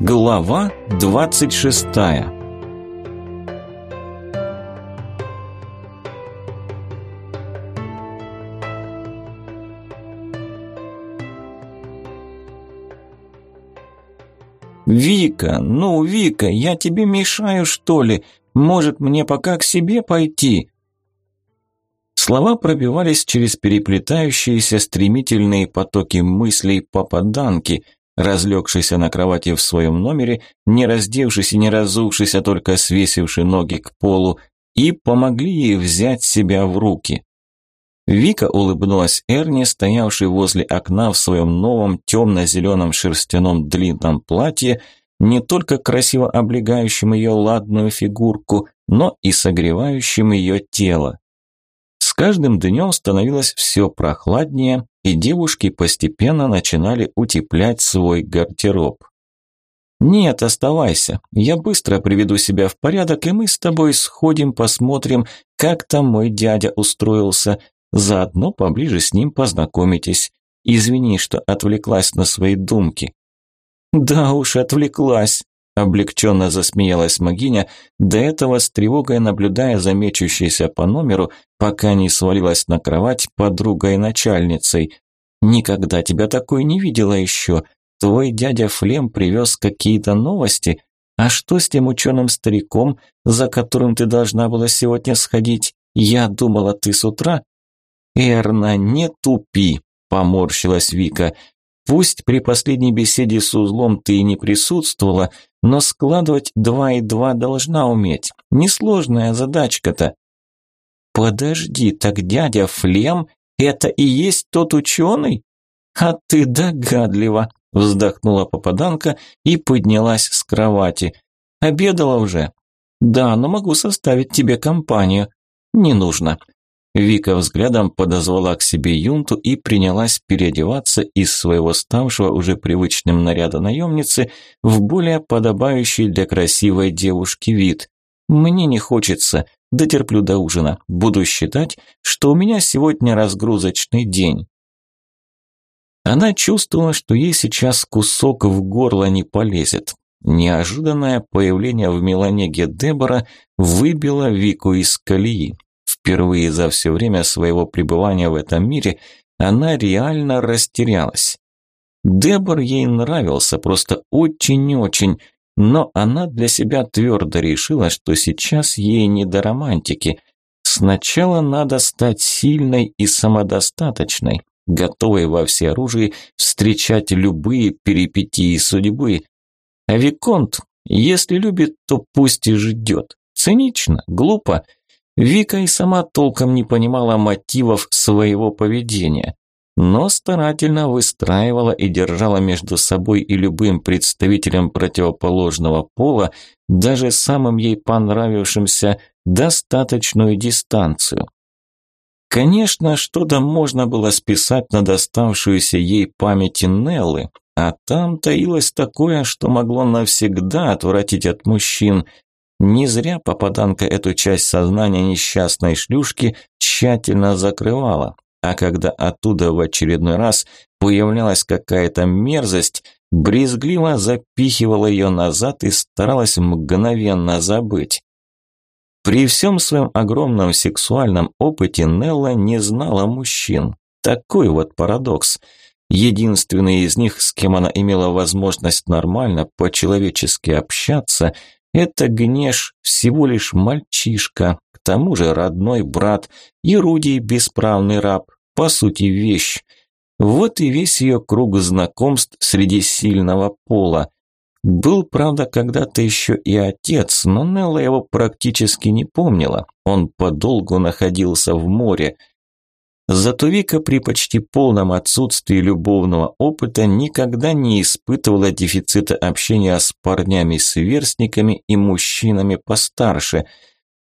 Глава 26 «Вика, ну, Вика, я тебе мешаю, что ли? Может, мне пока к себе пойти?» Слова пробивались через переплетающиеся стремительные потоки мыслей попаданки – разлегшийся на кровати в своем номере, не раздевшись и не разувшись, а только свесивший ноги к полу, и помогли ей взять себя в руки. Вика улыбнулась Эрни, стоявшей возле окна в своем новом темно-зеленом шерстяном длинном платье, не только красиво облегающим ее ладную фигурку, но и согревающим ее тело каждым днем становилось все прохладнее, и девушки постепенно начинали утеплять свой гардероб. «Нет, оставайся. Я быстро приведу себя в порядок, и мы с тобой сходим, посмотрим, как там мой дядя устроился. Заодно поближе с ним познакомитесь. Извини, что отвлеклась на свои думки». «Да уж, отвлеклась», Облегченно засмеялась Магиня, до этого с тревогой наблюдая за мечущейся по номеру, пока не свалилась на кровать подругой-начальницей. «Никогда тебя такой не видела еще. Твой дядя Флем привез какие-то новости. А что с тем ученым стариком, за которым ты должна была сегодня сходить? Я думала, ты с утра?» «Эрна, не тупи!» – поморщилась Вика. Пусть при последней беседе с узлом ты и не присутствовала, но складывать два и два должна уметь. Несложная задачка-то. Подожди, так дядя Флем – это и есть тот ученый? А ты догадлива, вздохнула попаданка и поднялась с кровати. Обедала уже? Да, но могу составить тебе компанию. Не нужно. Вика взглядом подозвала к себе юнту и принялась переодеваться из своего ставшего уже привычным наряда наемницы в более подобающий для красивой девушки вид. «Мне не хочется, дотерплю до ужина. Буду считать, что у меня сегодня разгрузочный день». Она чувствовала, что ей сейчас кусок в горло не полезет. Неожиданное появление в Меланеге Дебора выбило Вику из колеи. Впервые за все время своего пребывания в этом мире она реально растерялась. Дебор ей нравился просто очень-очень, но она для себя твердо решила, что сейчас ей не до романтики. Сначала надо стать сильной и самодостаточной, готовой во всеоружии встречать любые перипетии судьбы. А Виконт, если любит, то пусть и ждет. Цинично, глупо, Вика и сама толком не понимала мотивов своего поведения, но старательно выстраивала и держала между собой и любым представителем противоположного пола, даже самым ей понравившимся, достаточную дистанцию. Конечно, что-то можно было списать на доставшуюся ей памяти Неллы, а там таилось такое, что могло навсегда отвратить от мужчин – не зря попаданка эту часть сознания несчастной шлюшки тщательно закрывала, а когда оттуда в очередной раз появлялась какая-то мерзость, брезгливо запихивала ее назад и старалась мгновенно забыть. При всем своем огромном сексуальном опыте Нелла не знала мужчин. Такой вот парадокс. Единственный из них, с кем она имела возможность нормально, по-человечески общаться – это Гнеш всего лишь мальчишка, к тому же родной брат, и Рудий бесправный раб, по сути вещь. Вот и весь ее круг знакомств среди сильного пола. Был, правда, когда-то еще и отец, но Нелла его практически не помнила. Он подолгу находился в море – Зато Вика при почти полном отсутствии любовного опыта никогда не испытывала дефицита общения с парнями-сверстниками и мужчинами постарше.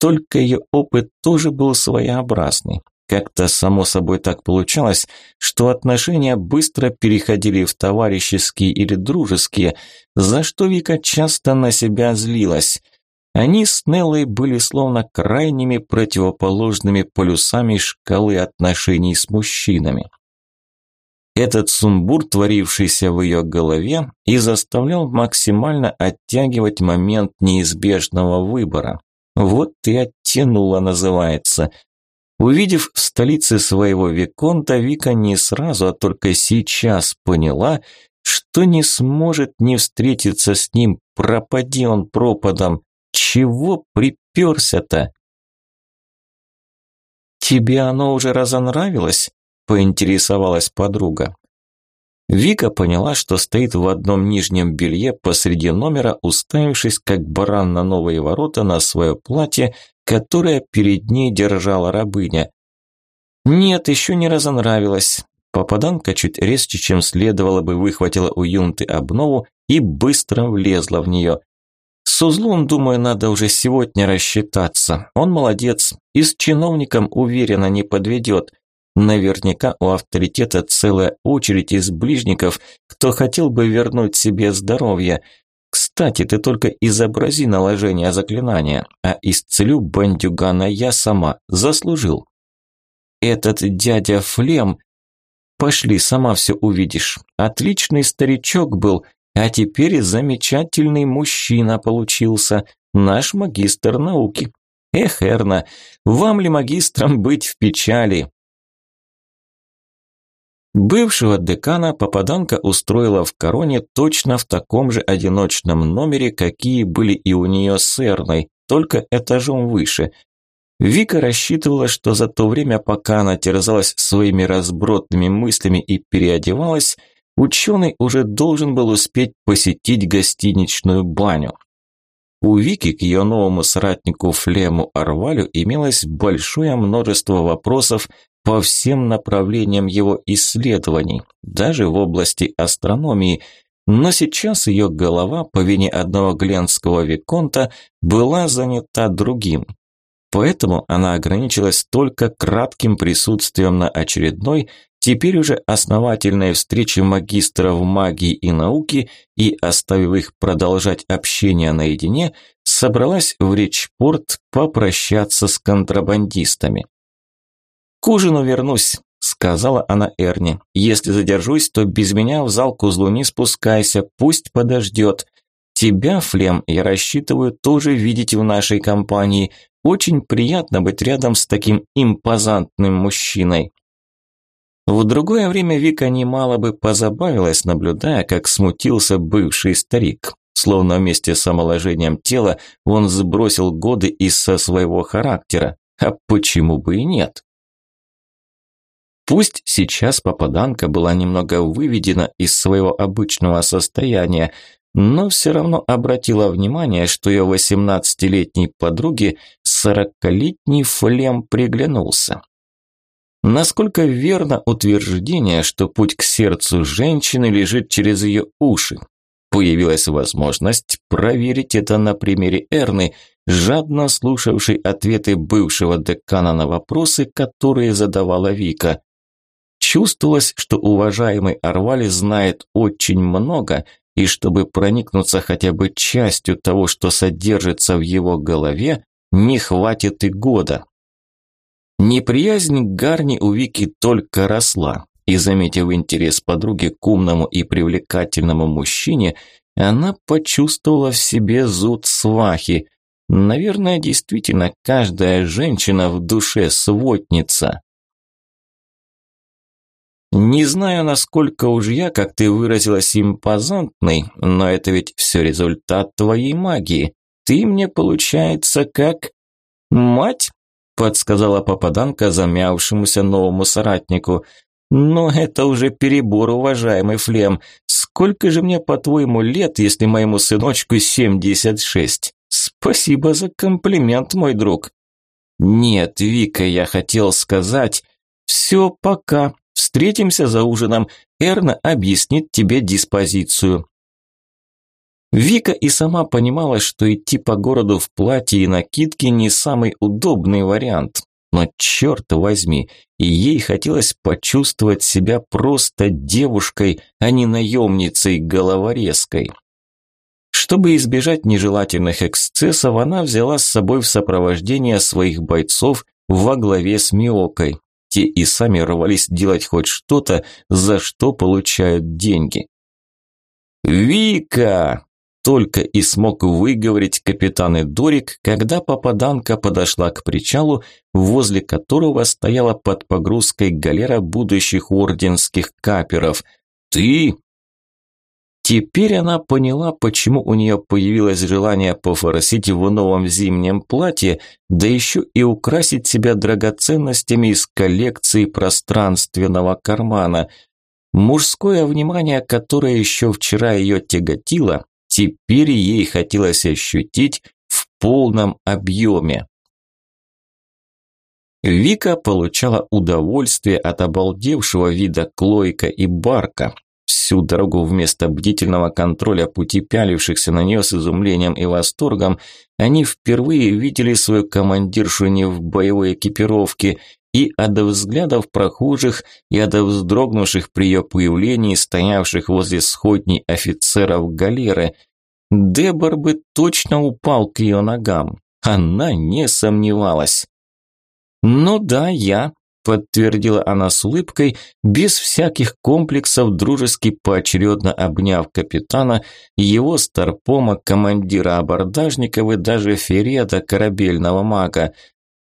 Только ее опыт тоже был своеобразный. Как-то само собой так получалось, что отношения быстро переходили в товарищеские или дружеские, за что Вика часто на себя злилась – они с Неллой были словно крайними противоположными полюсами шкалы отношений с мужчинами. Этот сумбур, творившийся в ее голове, и заставлял максимально оттягивать момент неизбежного выбора. Вот и оттянула, называется. Увидев в столице своего Виконта, Вика не сразу, а только сейчас поняла, что не сможет не встретиться с ним, пропади он пропадом. Чего приперся-то? «Тебе оно уже разонравилось?» – поинтересовалась подруга. Вика поняла, что стоит в одном нижнем белье посреди номера, уставившись как баран на новые ворота на свое платье, которое перед ней держала рабыня. Нет, еще не разонравилось. Попаданка чуть резче, чем следовало бы, выхватила у юнты обнову и быстро влезла в нее. С узлом, думаю, надо уже сегодня рассчитаться. Он молодец и с чиновником уверенно не подведет. Наверняка у авторитета целая очередь из ближников, кто хотел бы вернуть себе здоровье. Кстати, ты только изобрази наложение заклинания, а исцелю бандюгана я сама, заслужил. Этот дядя Флем... Пошли, сама все увидишь. Отличный старичок был, а теперь замечательный мужчина получился, наш магистр науки. Эх, Эрна, вам ли магистром быть в печали? Бывшего декана попаданка устроила в короне точно в таком же одиночном номере, какие были и у нее с Эрной, только этажом выше. Вика рассчитывала, что за то время, пока она терзалась своими разбродными мыслями и переодевалась, ученый уже должен был успеть посетить гостиничную баню. У Вики к ее новому соратнику Флему Арвалю имелось большое множество вопросов по всем направлениям его исследований, даже в области астрономии, но сейчас ее голова по вине одного гленского виконта была занята другим. Поэтому она ограничилась только кратким присутствием на очередной, теперь уже основательной встрече магистров магии и науки и, оставив их продолжать общение наедине, собралась в Речпорт попрощаться с контрабандистами. «К ужину вернусь», – сказала она Эрни. «Если задержусь, то без меня в зал к не спускайся, пусть подождет. Тебя, Флем, я рассчитываю тоже видеть в нашей компании. Очень приятно быть рядом с таким импозантным мужчиной. В другое время Вика немало бы позабавилась, наблюдая, как смутился бывший старик. Словно вместе с омоложением тела он сбросил годы из-за своего характера. А почему бы и нет? Пусть сейчас попаданка была немного выведена из своего обычного состояния, но все равно обратила внимание, что ее восемнадцатилетней подруге сорокалетний флем приглянулся. Насколько верно утверждение, что путь к сердцу женщины лежит через ее уши? Появилась возможность проверить это на примере Эрны, жадно слушавшей ответы бывшего декана на вопросы, которые задавала Вика. Чувствовалось, что уважаемый Арвали знает очень много, и чтобы проникнуться хотя бы частью того, что содержится в его голове, не хватит и года. Неприязнь к Гарни у Вики только росла, и, заметив интерес подруги к умному и привлекательному мужчине, она почувствовала в себе зуд свахи. Наверное, действительно, каждая женщина в душе сводница. Не знаю, насколько уж я, как ты выразилась, импозантный, но это ведь все результат твоей магии. Ты мне, получается, как... Мать? Подсказала попаданка замявшемуся новому соратнику. Но это уже перебор, уважаемый Флем. Сколько же мне, по-твоему, лет, если моему сыночку 76? Спасибо за комплимент, мой друг. Нет, Вика, я хотел сказать... Все, пока. Встретимся за ужином. Эрна объяснит тебе диспозицию. Вика и сама понимала, что идти по городу в платье и накидке не самый удобный вариант. Но черт возьми, и ей хотелось почувствовать себя просто девушкой, а не наемницей-головорезкой. Чтобы избежать нежелательных эксцессов, она взяла с собой в сопровождение своих бойцов во главе с Миокой. те и сами рвались делать хоть что-то, за что получают деньги. «Вика!» Только и смог выговорить капитан Эдорик, когда попаданка подошла к причалу, возле которого стояла под погрузкой галера будущих орденских каперов. «Ты?» Теперь она поняла, почему у нее появилось желание пофоросить в новом зимнем платье, да еще и украсить себя драгоценностями из коллекции пространственного кармана. Мужское внимание, которое еще вчера ее тяготило, Теперь ей хотелось ощутить в полном объеме. Вика получала удовольствие от обалдевшего вида Клойка и Барка. Всю дорогу вместо бдительного контроля пути пялившихся на нее с изумлением и восторгом, они впервые видели свою командиршу не в боевой экипировке, и от взглядов прохожих, и от вздрогнувших при ее появлении стоявших возле сходней офицеров галеры. Дебор бы точно упал к ее ногам. Она не сомневалась. «Ну да, я», – подтвердила она с улыбкой, без всяких комплексов, дружески поочередно обняв капитана, его старпома, командира абордажников и даже Фереда, корабельного мага.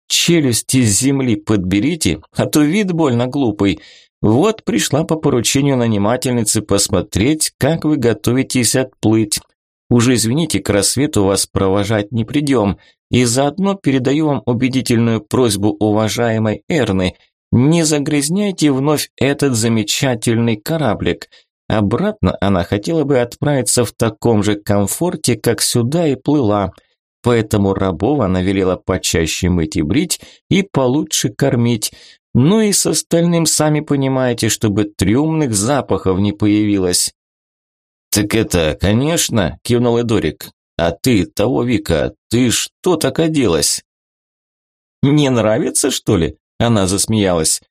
«Челюсти с земли подберите, а то вид больно глупый. Вот пришла по поручению нанимательницы посмотреть, как вы готовитесь отплыть». Уже извините, к рассвету вас провожать не придем. И заодно передаю вам убедительную просьбу уважаемой Эрны. Не загрязняйте вновь этот замечательный кораблик. Обратно она хотела бы отправиться в таком же комфорте, как сюда и плыла. Поэтому рабов она велела почаще мыть и брить и получше кормить. Ну и с остальным сами понимаете, чтобы трюмных запахов не появилось. «Так это, конечно», – кивнул Эдорик. «А ты, того Вика, ты что так оделась?» «Не нравится, что ли?» – она засмеялась.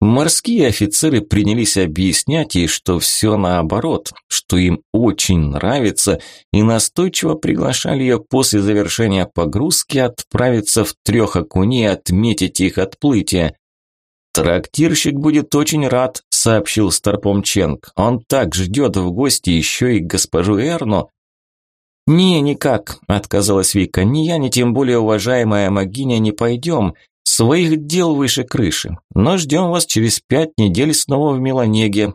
Морские офицеры принялись объяснять ей, что все наоборот, что им очень нравится, и настойчиво приглашали ее после завершения погрузки отправиться в трех окуней отметить их отплытие. «Трактирщик будет очень рад», – сообщил Старпом Ченг. «Он так ждет в гости еще и госпожу Эрну». «Не, никак», – отказалась Вика. «Ни я, ни тем более уважаемая Магиня не пойдем. Своих дел выше крыши. Но ждем вас через пять недель снова в Меланеге».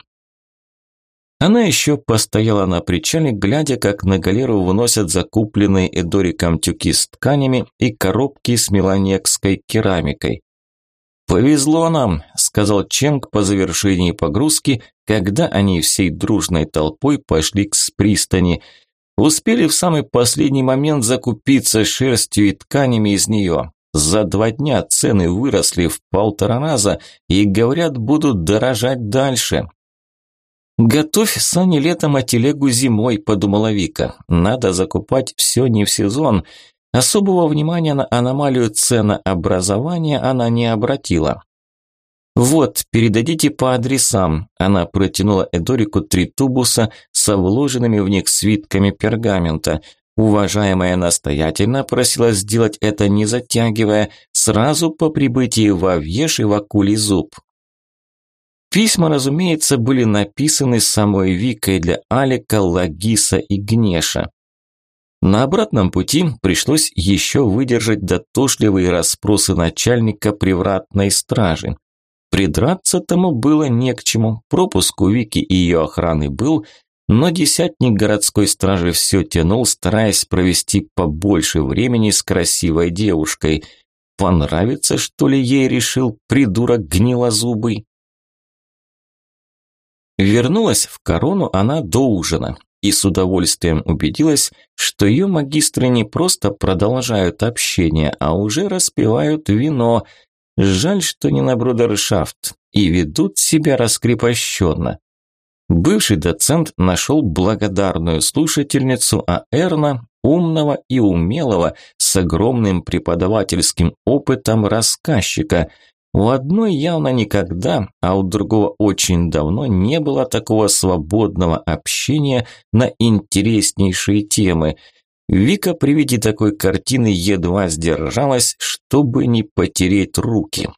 Она еще постояла на причале, глядя, как на галеру выносят закупленные Эдориком тюки с тканями и коробки с меланекской керамикой. «Повезло нам», – сказал Ченг по завершении погрузки, когда они всей дружной толпой пошли к пристани. Успели в самый последний момент закупиться шерстью и тканями из нее. За два дня цены выросли в полтора раза и, говорят, будут дорожать дальше. «Готовь сани летом, а телегу зимой», – подумала Вика. «Надо закупать все не в сезон, Особого внимания на аномалию ценообразования она не обратила. «Вот, передадите по адресам», – она протянула Эдорику три тубуса со вложенными в них свитками пергамента. Уважаемая настоятельно просила сделать это не затягивая, сразу по прибытии в Авьеш и в Акулий зуб. Письма, разумеется, были написаны самой Викой для Алика, Лагиса и Гнеша. На обратном пути пришлось еще выдержать дотошливые расспросы начальника привратной стражи. Придраться тому было не к чему, пропуск у Вики и ее охраны был, но десятник городской стражи все тянул, стараясь провести побольше времени с красивой девушкой. Понравится, что ли, ей решил придурок гнилозубый? Вернулась в корону она до ужина и с удовольствием убедилась, что ее магистры не просто продолжают общение, а уже распивают вино. Жаль, что не на брудершафт, и ведут себя раскрепощенно. Бывший доцент нашел благодарную слушательницу, а Эрна – умного и умелого, с огромным преподавательским опытом рассказчика – у одной явно никогда, а у другого очень давно не было такого свободного общения на интереснейшие темы. Вика при виде такой картины едва сдержалась, чтобы не потереть руки.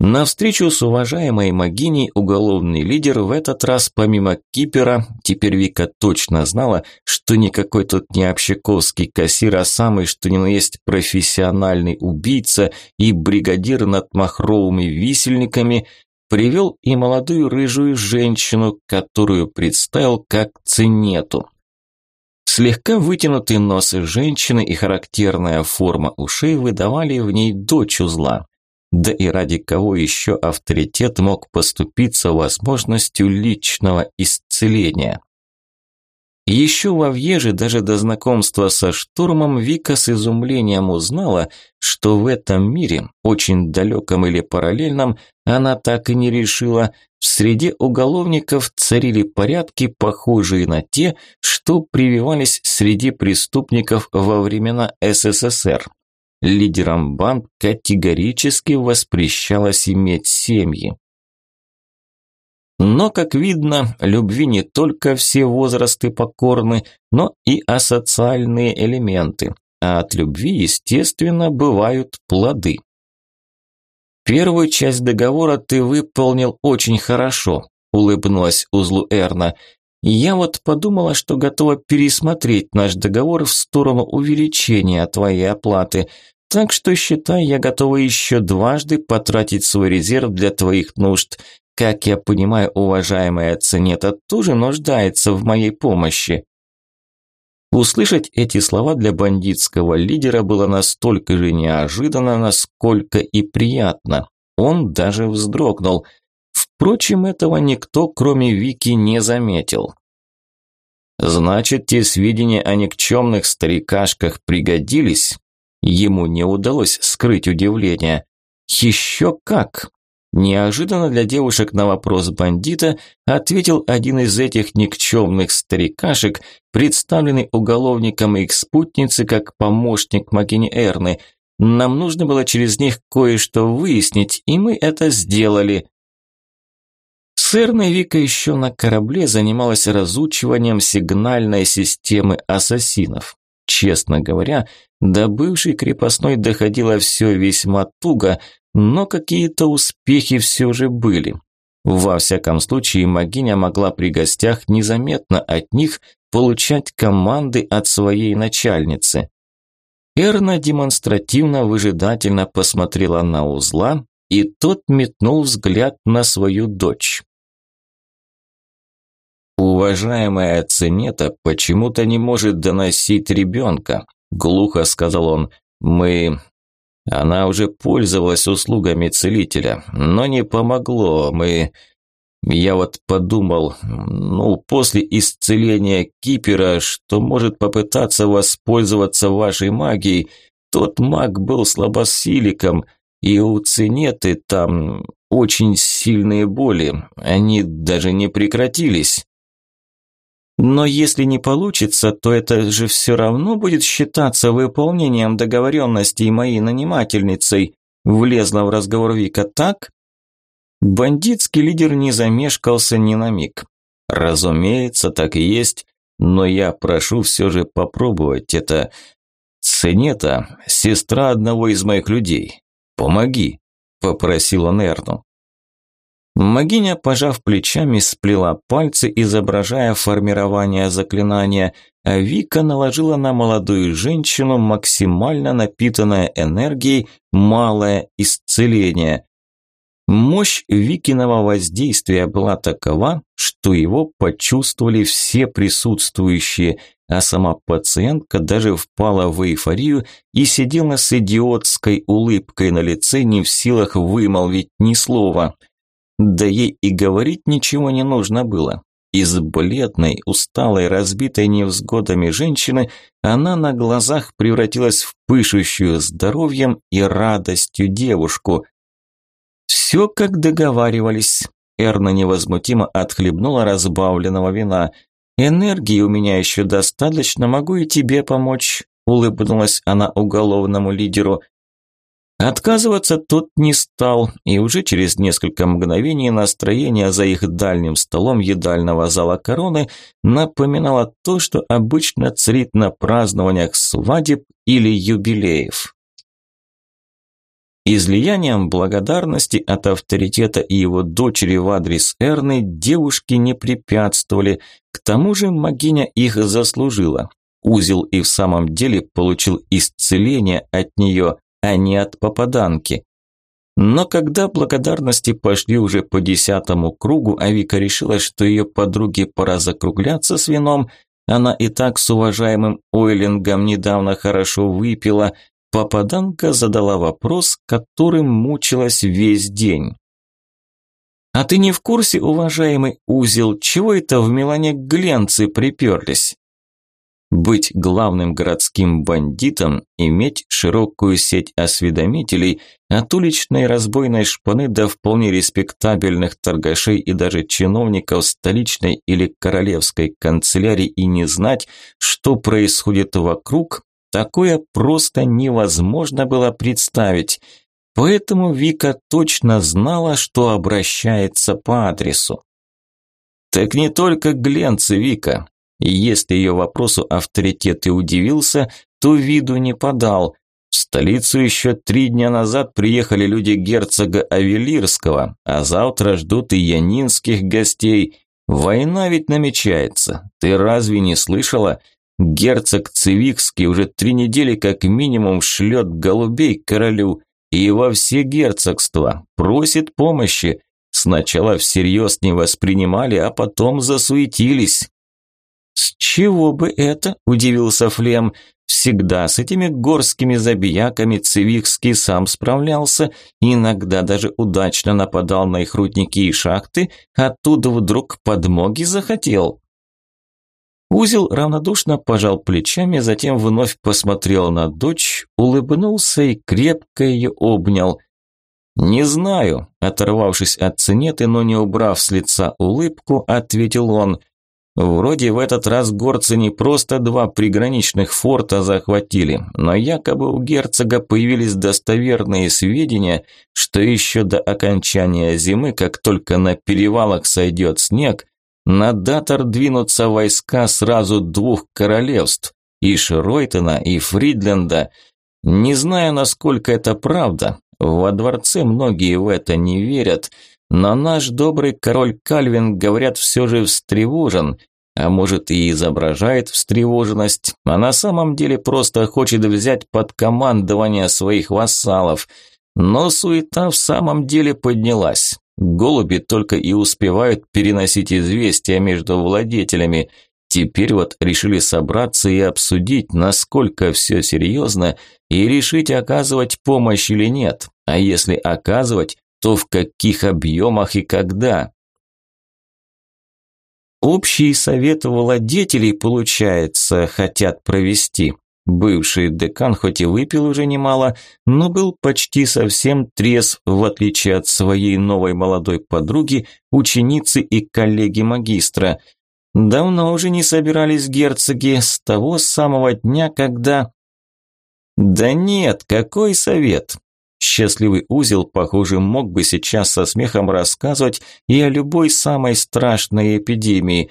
На встречу с уважаемой Магиней уголовный лидер в этот раз помимо кипера, теперь Вика точно знала, что никакой тут не общаковский кассир, а самый что ни на есть профессиональный убийца и бригадир над махровыми висельниками, привел и молодую рыжую женщину, которую представил как цинету. Слегка вытянутый нос женщины и характерная форма ушей выдавали в ней дочь узла. Да и ради кого еще авторитет мог поступиться возможностью личного исцеления? Еще во Вьеже, даже до знакомства со штурмом, Вика с изумлением узнала, что в этом мире, очень далеком или параллельном, она так и не решила, в среде уголовников царили порядки, похожие на те, что прививались среди преступников во времена СССР. Лидерам банд категорически воспрещалось иметь семьи. Но, как видно, любви не только все возрасты покорны, но и асоциальные элементы, а от любви, естественно, бывают плоды. «Первую часть договора ты выполнил очень хорошо», – улыбнулась узлу Эрна. «Я вот подумала, что готова пересмотреть наш договор в сторону увеличения твоей оплаты, так что считай, я готова еще дважды потратить свой резерв для твоих нужд. Как я понимаю, уважаемая Ценета тоже нуждается в моей помощи. Услышать эти слова для бандитского лидера было настолько же неожиданно, насколько и приятно. Он даже вздрогнул. Впрочем, этого никто, кроме Вики, не заметил. Значит, те сведения о никчемных старикашках пригодились? Ему не удалось скрыть удивление. Еще как! Неожиданно для девушек на вопрос бандита ответил один из этих никчемных старикашек, представленный уголовником и их спутницы как помощник Магини Эрны. Нам нужно было через них кое-что выяснить, и мы это сделали. С Эрной Вика еще на корабле занималась разучиванием сигнальной системы ассасинов. Честно говоря, до бывшей крепостной доходило все весьма туго, но какие-то успехи все же были. Во всяком случае, Магиня могла при гостях незаметно от них получать команды от своей начальницы. Эрна демонстративно выжидательно посмотрела на узла, и тот метнул взгляд на свою дочь. «Уважаемая Ценета почему-то не может доносить ребенка», – глухо сказал он. «Мы она уже пользовалась услугами целителя, но не помогло. Мы... Я вот подумал, ну, после исцеления Кипера, что может попытаться воспользоваться вашей магией. Тот маг был слабосиликом, и у Цинеты там очень сильные боли. Они даже не прекратились. Но если не получится, то это же все равно будет считаться выполнением договоренностей моей нанимательницей. Влезла в разговор Вика так? Бандитский лидер не замешкался ни на миг. Разумеется, так и есть, но я прошу все же попробовать это. Ценета, сестра одного из моих людей. Помоги, попросила Нерну. Магиня, пожав плечами, сплела пальцы, изображая формирование заклинания, а Вика наложила на молодую женщину максимально напитанное энергией малое исцеление. Мощь Викиного воздействия была такова, что его почувствовали все присутствующие, а сама пациентка даже впала в эйфорию и сидела с идиотской улыбкой на лице, не в силах вымолвить ни слова – да ей и говорить ничего не нужно было. Из бледной, усталой, разбитой невзгодами женщины она на глазах превратилась в пышущую здоровьем и радостью девушку. Все как договаривались. Эрна невозмутимо отхлебнула разбавленного вина. «Энергии у меня еще достаточно, могу и тебе помочь», улыбнулась она уголовному лидеру. Отказываться тот не стал, и уже через несколько мгновений настроение за их дальним столом едального зала короны напоминало то, что обычно царит на празднованиях свадеб или юбилеев. Излиянием благодарности от авторитета и его дочери в адрес Эрны девушки не препятствовали, к тому же магиня их заслужила. Узел и в самом деле получил исцеление от нее, а не от попаданки. Но когда благодарности пошли уже по десятому кругу, а Вика решила, что ее подруге пора закругляться с вином, она и так с уважаемым Ойлингом недавно хорошо выпила, попаданка задала вопрос, которым мучилась весь день. «А ты не в курсе, уважаемый узел, чего это в Милане гленцы приперлись?» Быть главным городским бандитом, иметь широкую сеть осведомителей, от уличной разбойной шпаны до вполне респектабельных торгашей и даже чиновников столичной или королевской канцелярии и не знать, что происходит вокруг, такое просто невозможно было представить. Поэтому Вика точно знала, что обращается по адресу. «Так не только гленцы, Вика. И если ее вопросу авторитет и удивился, то виду не подал. В столицу еще три дня назад приехали люди герцога Авелирского, а завтра ждут и янинских гостей. Война ведь намечается. Ты разве не слышала? Герцог Цивикский уже три недели как минимум шлет голубей королю и во все герцогства, просит помощи. Сначала всерьез не воспринимали, а потом засуетились. «С чего бы это?» – удивился Флем. «Всегда с этими горскими забияками Цивикский сам справлялся, иногда даже удачно нападал на их рудники и шахты, оттуда вдруг подмоги захотел». Узел равнодушно пожал плечами, затем вновь посмотрел на дочь, улыбнулся и крепко ее обнял. «Не знаю», – оторвавшись от цинеты, но не убрав с лица улыбку, ответил он – Вроде в этот раз горцы не просто два приграничных форта захватили, но якобы у герцога появились достоверные сведения, что еще до окончания зимы, как только на перевалах сойдет снег, на Датор двинутся войска сразу двух королевств – и Шройтена, и Фридленда. Не знаю, насколько это правда, во дворце многие в это не верят – но наш добрый король Кальвин, говорят, все же встревожен, а может и изображает встревоженность, а на самом деле просто хочет взять под командование своих вассалов. Но суета в самом деле поднялась. Голуби только и успевают переносить известия между владетелями. Теперь вот решили собраться и обсудить, насколько все серьезно, и решить, оказывать помощь или нет. А если оказывать, то в каких объемах и когда. Общий совет владетелей, получается, хотят провести. Бывший декан хоть и выпил уже немало, но был почти совсем трезв, в отличие от своей новой молодой подруги, ученицы и коллеги магистра. Давно уже не собирались герцоги, с того самого дня, когда... Да нет, какой совет? Счастливый узел, похоже, мог бы сейчас со смехом рассказывать и о любой самой страшной эпидемии.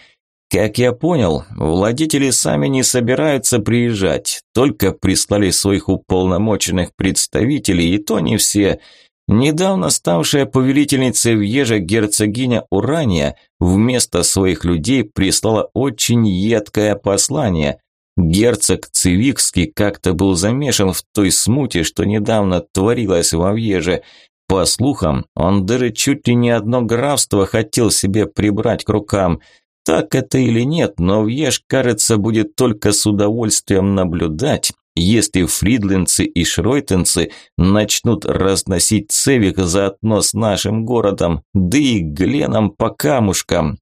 Как я понял, владетели сами не собираются приезжать, только прислали своих уполномоченных представителей, и то не все. Недавно ставшая повелительницей Вьежа герцогиня Урания вместо своих людей прислала очень едкое послание. Герцог Цивикский как-то был замешан в той смуте, что недавно творилось во Вьеже. По слухам, он даже чуть ли не одно графство хотел себе прибрать к рукам. Так это или нет, но Вьеж, кажется, будет только с удовольствием наблюдать, если фридлинцы и шройтенцы начнут разносить цевик заодно с нашим городом, да и гленом по камушкам.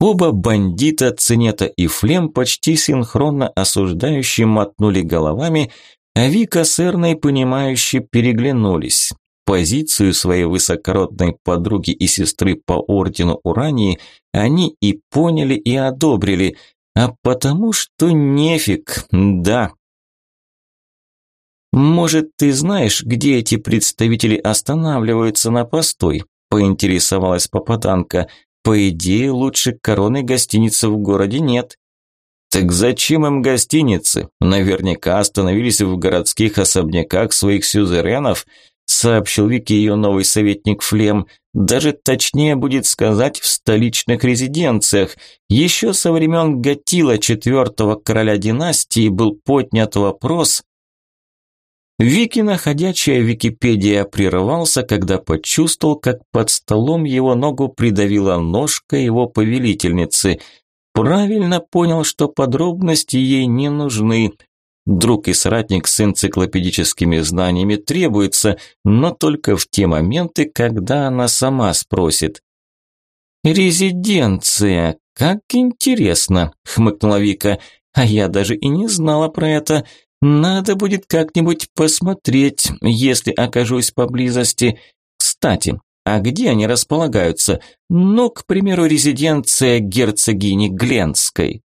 Оба бандита, Цинета и Флем почти синхронно осуждающие мотнули головами, а Вика с Эрной, понимающе переглянулись. Позицию своей высокородной подруги и сестры по ордену Урании они и поняли, и одобрили, а потому что нефиг, да. «Может, ты знаешь, где эти представители останавливаются на постой?» – поинтересовалась попаданка. По идее, лучше короны гостиницы в городе нет. Так зачем им гостиницы? Наверняка остановились в городских особняках своих сюзеренов, сообщил Вики ее новый советник Флем. Даже точнее будет сказать в столичных резиденциях. Еще со времен Гатила, четвертого короля династии, был поднят вопрос. Вики, находящая Википедия, прервался, когда почувствовал, как под столом его ногу придавила ножка его повелительницы – Правильно понял, что подробности ей не нужны. Друг и соратник с энциклопедическими знаниями требуется, но только в те моменты, когда она сама спросит. «Резиденция, как интересно», – хмыкнула Вика. «А я даже и не знала про это. Надо будет как-нибудь посмотреть, если окажусь поблизости. Кстати, а где они располагаются? Ну, к примеру, резиденция герцогини Гленской.